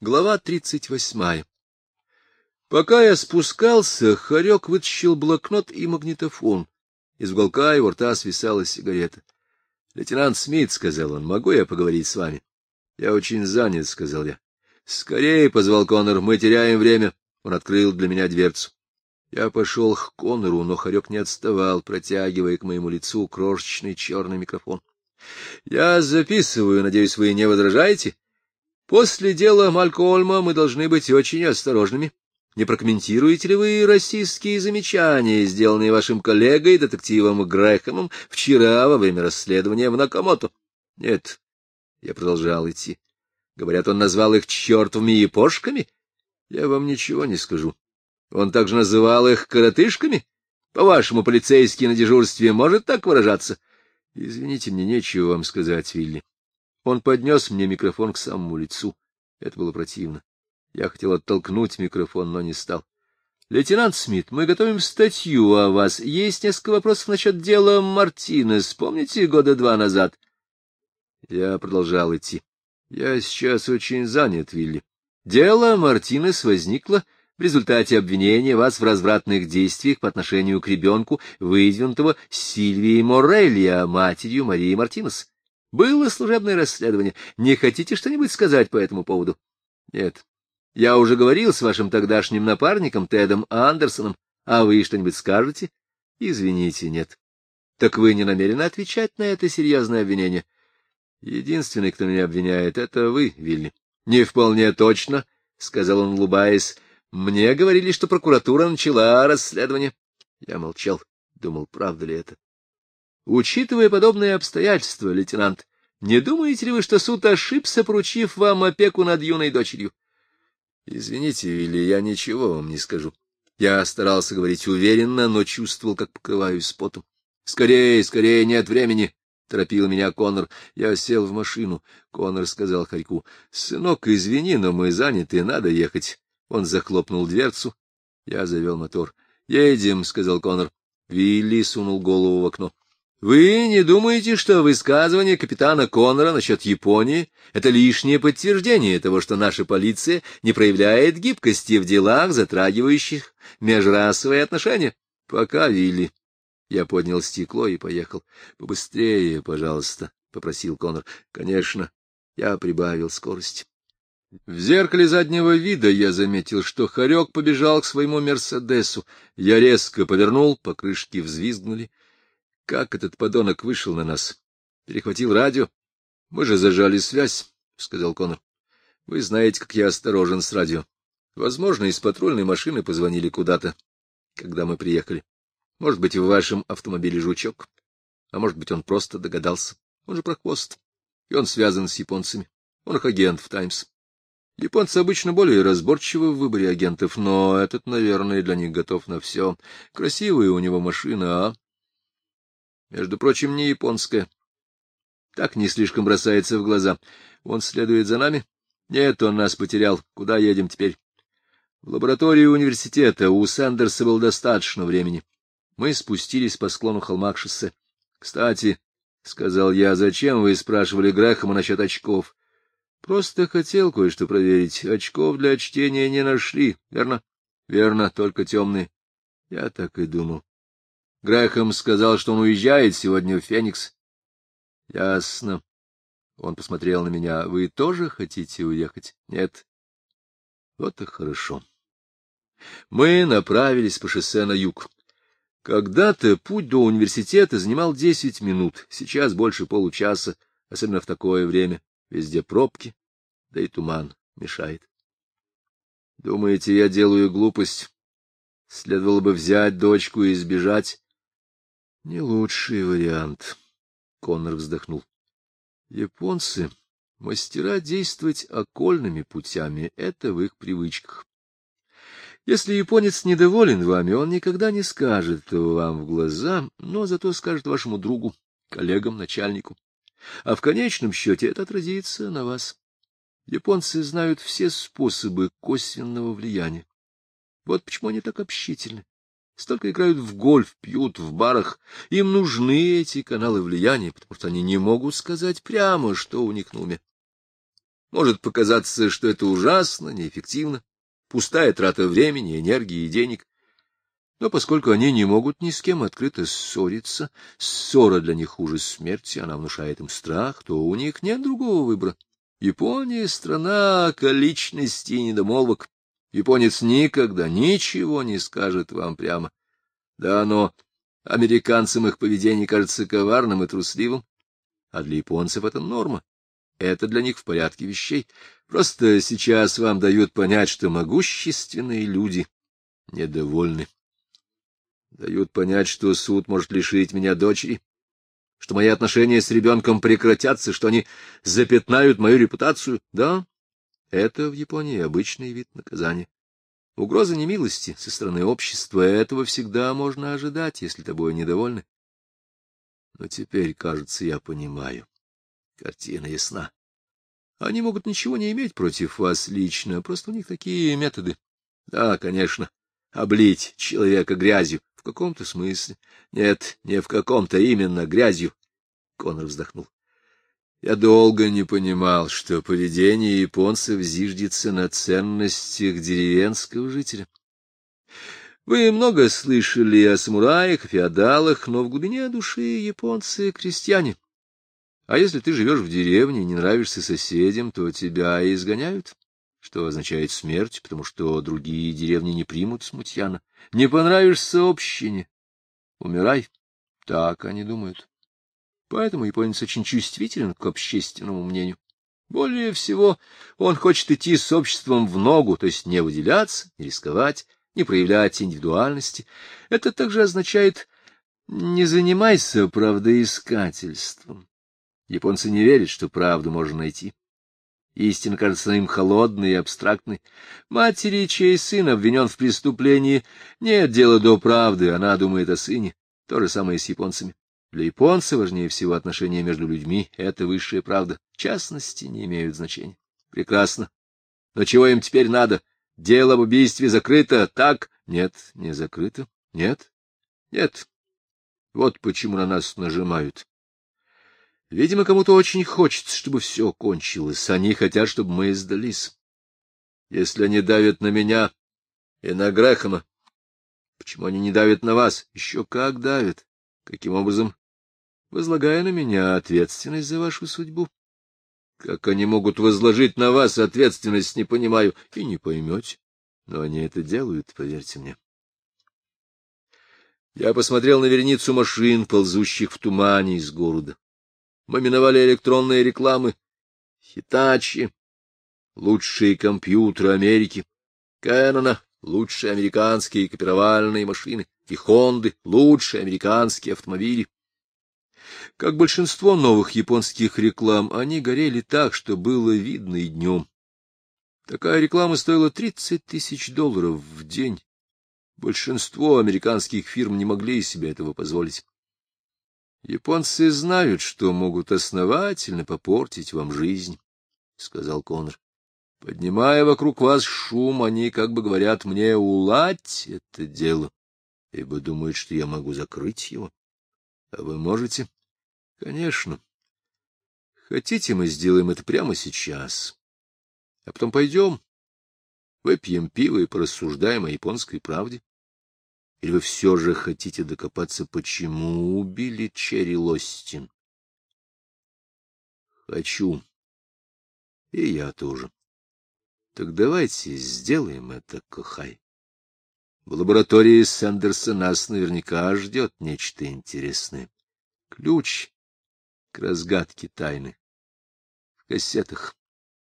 Глава тридцать восьмая. Пока я спускался, Харек вытащил блокнот и магнитофон. Из уголка его рта свисала сигарета. — Лейтенант Смит, — сказал он, — могу я поговорить с вами? — Я очень занят, — сказал я. — Скорее, — позвал Коннор, — мы теряем время. Он открыл для меня дверцу. Я пошел к Коннору, но Харек не отставал, протягивая к моему лицу крошечный черный микрофон. — Я записываю, надеюсь, вы не возражаете? После дела Малькольма мы должны быть очень осторожными. Не прокомментируете ли вы расистские замечания, сделанные вашим коллегой, детективом Грэхэмом, вчера во время расследования в Накамото? Нет. Я продолжал идти. Говорят, он назвал их чертовыми япошками? Я вам ничего не скажу. Он также называл их коротышками? По-вашему, полицейский на дежурстве может так выражаться? Извините, мне нечего вам сказать, Вилли. Он поднес мне микрофон к самому лицу. Это было противно. Я хотел оттолкнуть микрофон, но не стал. — Лейтенант Смит, мы готовим статью о вас. Есть несколько вопросов насчет дела Мартинес. Помните, года два назад? Я продолжал идти. Я сейчас очень занят, Вилли. Дело Мартинес возникло в результате обвинения вас в развратных действиях по отношению к ребенку, выдвинутого Сильвией Морелли, матерью Марии Мартинес. Было служебное расследование. Не хотите что-нибудь сказать по этому поводу? Нет. Я уже говорил с вашим тогдашним напарником Тедом Андерсоном, а вы что-нибудь скажете? Извините, нет. Так вы не намерены отвечать на это серьезное обвинение? Единственный, кто меня обвиняет, это вы, Вилли. Не вполне точно, — сказал он, улыбаясь. Мне говорили, что прокуратура начала расследование. Я молчал, думал, правда ли это. Учитывая подобные обстоятельства, лейтенант, не думаете ли вы, что суд ошибся, поручив вам опеку над юной дочерью? — Извините, Вилли, я ничего вам не скажу. Я старался говорить уверенно, но чувствовал, как покрываюсь потом. — Скорее, скорее, нет времени! — торопил меня Коннор. Я сел в машину. Коннор сказал Харьку. — Сынок, извини, но мы заняты, надо ехать. Он захлопнул дверцу. Я завел мотор. — Едем, — сказал Коннор. Вилли сунул голову в окно. Вы не думаете, что высказывание капитана Коннора насчет Японии — это лишнее подтверждение того, что наша полиция не проявляет гибкости в делах, затрагивающих межрасовые отношения? Пока, Вилли. Я поднял стекло и поехал. — Побыстрее, пожалуйста, — попросил Коннор. — Конечно. Я прибавил скорость. В зеркале заднего вида я заметил, что Харек побежал к своему Мерседесу. Я резко повернул, покрышки взвизгнули. Как этот подонок вышел на нас? Перехватил радио? Мы же зажали связь, — сказал Конор. Вы знаете, как я осторожен с радио. Возможно, из патрульной машины позвонили куда-то, когда мы приехали. Может быть, в вашем автомобиле жучок, а может быть, он просто догадался. Он же прохвост, и он связан с японцами. Он их агент в «Таймс». Японцы обычно более разборчивы в выборе агентов, но этот, наверное, для них готов на все. Красивая у него машина, а? Между прочим, не японская. Так не слишком бросается в глаза. Он следует за нами? Нет, он нас потерял. Куда едем теперь? В лабораторию университета у Сандерса было достаточно времени. Мы спустились по склону холма к шоссе. — Кстати, — сказал я, — зачем вы спрашивали Грэхэма насчет очков? — Просто хотел кое-что проверить. Очков для чтения не нашли, верно? — Верно, только темные. Я так и думал. Грэхэм сказал, что он уезжает сегодня в Феникс. — Ясно. Он посмотрел на меня. — Вы тоже хотите уехать? — Нет. — Вот и хорошо. Мы направились по шоссе на юг. Когда-то путь до университета занимал десять минут, сейчас больше получаса, особенно в такое время. Везде пробки, да и туман мешает. Думаете, я делаю глупость? Следовало бы взять дочку и сбежать. Не лучший вариант, — Коннор вздохнул. Японцы — мастера действовать окольными путями, это в их привычках. Если японец недоволен вами, он никогда не скажет вам в глаза, но зато скажет вашему другу, коллегам, начальнику. А в конечном счете это отразится на вас. Японцы знают все способы косвенного влияния. Вот почему они так общительны. Столько играют в гольф, пьют в барах. Им нужны эти каналы влияния, потому что они не могут сказать прямо, что у них на уме. Может показаться, что это ужасно, неэффективно, пустая трата времени, энергии и денег. Но поскольку они не могут ни с кем открыто ссориться, ссора для них хуже смерти, она внушает им страх, то у них нет другого выбора. Япония — страна околичностей и недомолвок. Японец никогда ничего не скажет вам прямо. Да, но американцам их поведение кажется коварным и трусливым, а для японцев это норма. Это для них в порядке вещей. Просто сейчас вам дают понять, что могущественные люди недовольны. Дают понять, что суд может лишить меня дочери, что мои отношения с ребенком прекратятся, что они запятнают мою репутацию. Да, это в Японии обычный вид наказания. Угроза немилости со стороны общества, этого всегда можно ожидать, если тобой недовольны. Но теперь, кажется, я понимаю. Картина ясна. Они могут ничего не иметь против вас лично, просто у них такие методы. Да, конечно, облить человека грязью. В каком-то смысле. Нет, не в каком-то, именно грязью. Конор вздохнул. Я долго не понимал, что поведение японцев зиждется на ценностях деревенского жителя. Вы много слышали о самураях, феодалах, но в глубине души японцы — крестьяне. А если ты живешь в деревне и не нравишься соседям, то тебя и изгоняют, что означает смерть, потому что другие деревни не примут смутьяна. Не понравишься общине — умирай. Так они думают. Поэтому японец очень чувствителен к общественному мнению. Более всего, он хочет идти с обществом в ногу, то есть не выделяться, не рисковать, не проявлять индивидуальности. Это также означает «не занимайся правдоискательством». Японцы не верят, что правду можно найти. Истина кажется им холодной и абстрактной. Матери, чей сын обвинен в преступлении, нет дела до правды, она думает о сыне. То же самое и с японцами. Для японца важнее всего отношения между людьми, это высшая правда. Частности не имеют значения. Прекрасно. Но чего им теперь надо? Дело об убийстве закрыто, так? Нет, не закрыто. Нет, нет. Вот почему на нас нажимают. Видимо, кому-то очень хочется, чтобы все кончилось. Они хотят, чтобы мы сдались. Если они давят на меня и на Грэхэма, почему они не давят на вас? Еще как давят. Каким образом? Возлагая на меня ответственность за вашу судьбу. Как они могут возложить на вас ответственность, не понимаю, и не поймете. Но они это делают, поверьте мне. Я посмотрел на верницу машин, ползущих в тумане из города. Мы миновали электронные рекламы, Хитачи, лучшие компьютеры Америки, Кэнона, лучшие американские копировальные машины, и Хонды, лучшие американские автомобили. Как большинство новых японских реклам, они горели так, что было видно и днем. Такая реклама стоила 30 тысяч долларов в день. Большинство американских фирм не могли себе этого позволить. Японцы знают, что могут основательно попортить вам жизнь, — сказал Конор. Поднимая вокруг вас шум, они как бы говорят мне уладь это дело, ибо думают, что я могу закрыть его. А вы можете? Конечно. Хотите, мы сделаем это прямо сейчас. А потом пойдем, выпьем пиво и порассуждаем о японской правде. Или вы все же хотите докопаться, почему убили Черри Лостин? Хочу. И я тоже. Так давайте сделаем это, Кохай. В лаборатории Сэндерса нас наверняка ждет нечто интересное. Ключ к разгадке тайны в кассетах.